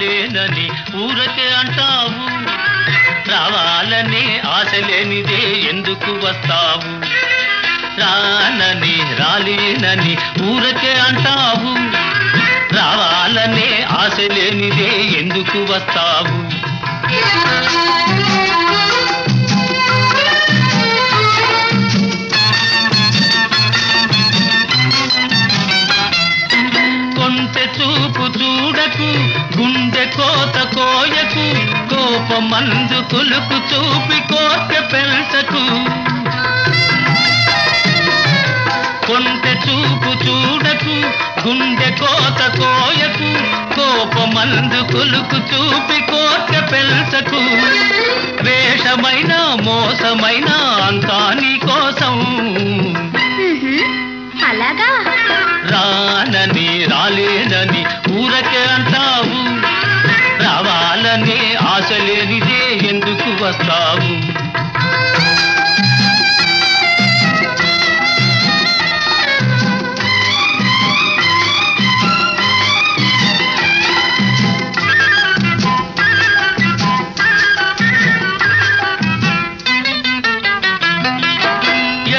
ఊరకే అంటావు. రావాలనే ఆశ లేనిదే ఎందుకు వస్తావు? రానని రాలేనని ఊరకే అంటావు. రావాలనే ఆశ లేనిదే ఎందుకు వస్తావు? కొంచె చూపు చూడకు గుండె కోపమందు కులుకు చూపి కోట పెంచకు. కొంటె చూపు చూడకు గుండె కోత కోయకు కోపమందు కులుకు చూపి కోట పెంచకు. వేషమైన మోసమైన అంతా నీ కోసం. అలాగా? రానని రాలేనని ఊరకే అంటావు రావాలనే ఎందుకు వస్తావు?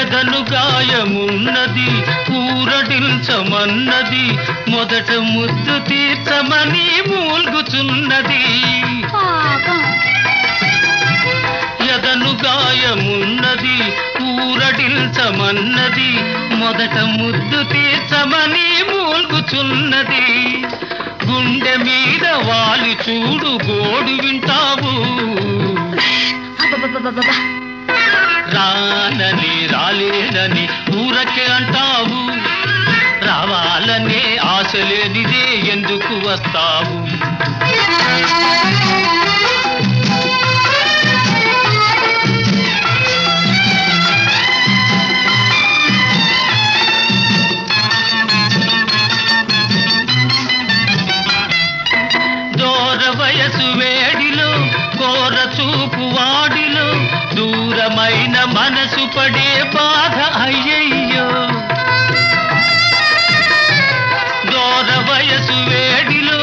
ఎదలు గాయమున్నది ఊరడించమన్నది మొదట ముద్దు తీర్చమని మూల్గుచున్నది. ఎదను గాయమున్నది ఊరడించమన్నది మొదట ముద్దు తీర్చమని మూల్గుచున్నది. గుండె మీద వాలి చూడు గోడు వింటావు. రానని రాలేనని ఊరకే అంటావు. రావాలనే ఆశ లేనిదే ఎందుకు వస్తావు? వేడిలో కోర చూపు వాడిలో దూరమైన మనసు పడే బాధ అయ్యయ్యో. దూర వయసు వేడిలో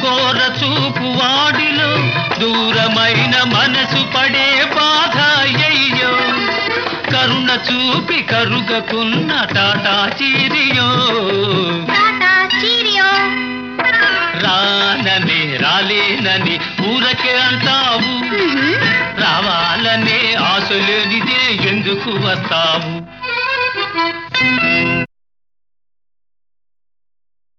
కోర చూపు వాడిలో దూరమైన మనసు పడే బాధ అయ్యయ్యో. కరుణ చూపి కరుగకున్న టాటా చీరి రావాలని ఊరకే అంటావు. రావాలనే ఆశ లేనిదే ఎందుకు వస్తావు?